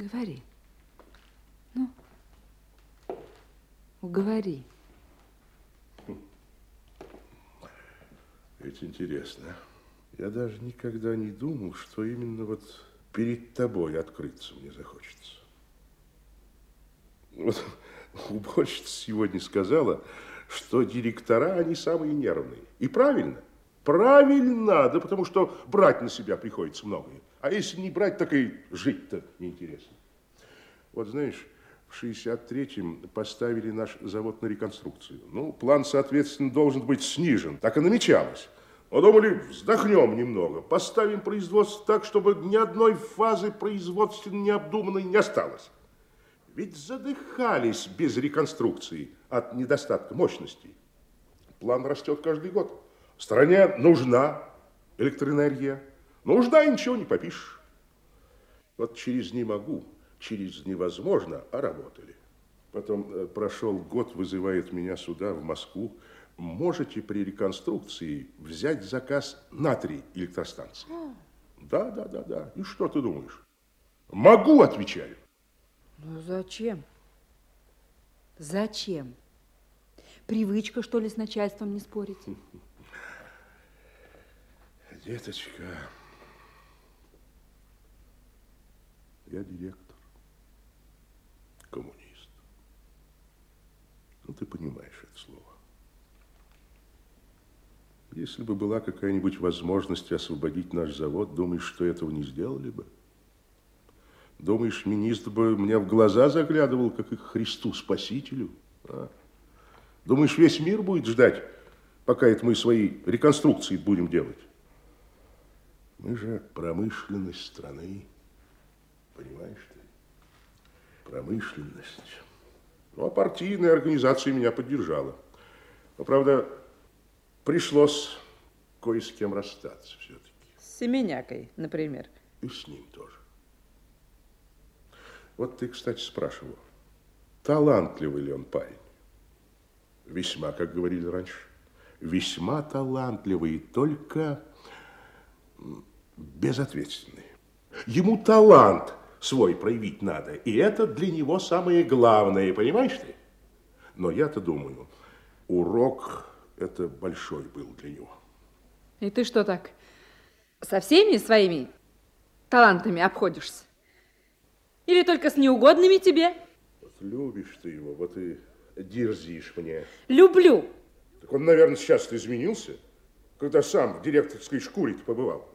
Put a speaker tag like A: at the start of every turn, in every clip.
A: Говори. Ну, уговори.
B: Ведь интересно. Я даже никогда не думал, что именно вот перед тобой открыться мне захочется. Вот уборщица сегодня сказала, что директора, они самые нервные. И правильно. Правильно, да потому что брать на себя приходится многое. А если не брать, так и жить-то неинтересно. Вот знаешь, в 63-м поставили наш завод на реконструкцию. Ну, план, соответственно, должен быть снижен. Так и намечалось. Но думали, вздохнем немного, поставим производство так, чтобы ни одной фазы производства необдуманной не осталось. Ведь задыхались без реконструкции от недостатка мощностей. План растет каждый год. Стране нужна электроэнергия. Нужна и ничего не попишешь. Вот через «не могу», через «невозможно», а работали. Потом э, прошел год, вызывает меня сюда, в Москву. Можете при реконструкции взять заказ на три электростанции? Да, да, да, да. И что ты думаешь? Могу, отвечаю.
A: Ну зачем? Зачем? Привычка, что ли, с начальством не спорить?
B: Деточка, я директор, коммунист. Ну, ты понимаешь это слово. Если бы была какая-нибудь возможность освободить наш завод, думаешь, что этого не сделали бы? Думаешь, министр бы мне в глаза заглядывал, как и Христу Спасителю? А? Думаешь, весь мир будет ждать, пока это мы свои реконструкции будем делать? Мы же промышленность страны, понимаешь ты? Промышленность. Ну, а партийная организация меня поддержала. Но, правда, пришлось кое с кем расстаться все-таки.
A: С Семенякой, например.
B: И с ним тоже. Вот ты, кстати, спрашивал, талантливый ли он парень? Весьма, как говорили раньше. Весьма талантливый, только безответственный. Ему талант свой проявить надо, и это для него самое главное, понимаешь ты? Но я-то думаю, урок это большой был для него.
A: И ты что так, со всеми своими талантами обходишься? Или только с неугодными тебе?
B: Вот любишь ты его, вот и дерзишь мне.
A: Люблю.
B: Так он, наверное, сейчас изменился, когда сам в директорской шкуре побывал.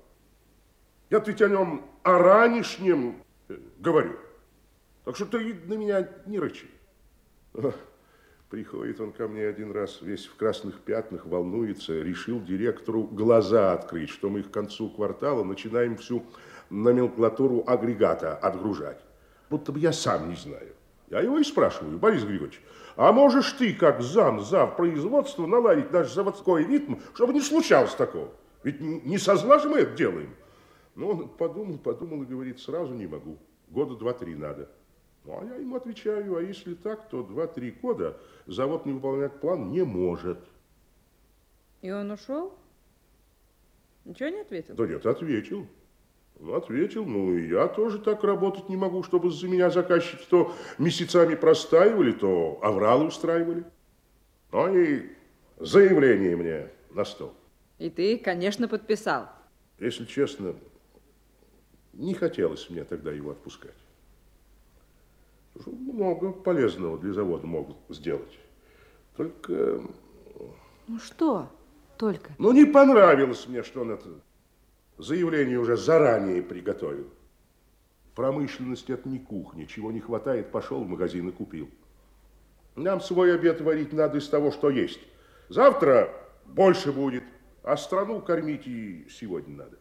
B: Я ведь о нем о ранешнем э, говорю. Так что ты на меня не рычи. Приходит он ко мне один раз, весь в красных пятнах, волнуется, решил директору глаза открыть, что мы к концу квартала начинаем всю номенклатуру агрегата отгружать. Будто бы я сам не знаю. Я его и спрашиваю, Борис Григорьевич, а можешь ты, как зам, зав производства, наладить наш заводской ритм, чтобы не случалось такого? Ведь не со зла же мы это делаем. Ну, он подумал, подумал и говорит, сразу не могу. Года два-три надо. Ну, а я ему отвечаю, а если так, то два-три года завод не выполнять план не может.
A: И он ушел? Ничего не ответил?
B: Да нет, ответил. Ну, ответил, ну и я тоже так работать не могу, чтобы за меня заказчики то месяцами простаивали, то авралы устраивали. Ну и заявление мне на стол.
A: И ты, конечно, подписал.
B: Если честно, не хотелось мне тогда его отпускать. Много полезного для завода могут сделать. Только...
A: Ну что только?
B: Ну не понравилось мне, что он это заявление уже заранее приготовил. Промышленность это не кухня. Чего не хватает, пошел в магазин и купил. Нам свой обед варить надо из того, что есть. Завтра больше будет, а страну кормить и сегодня надо.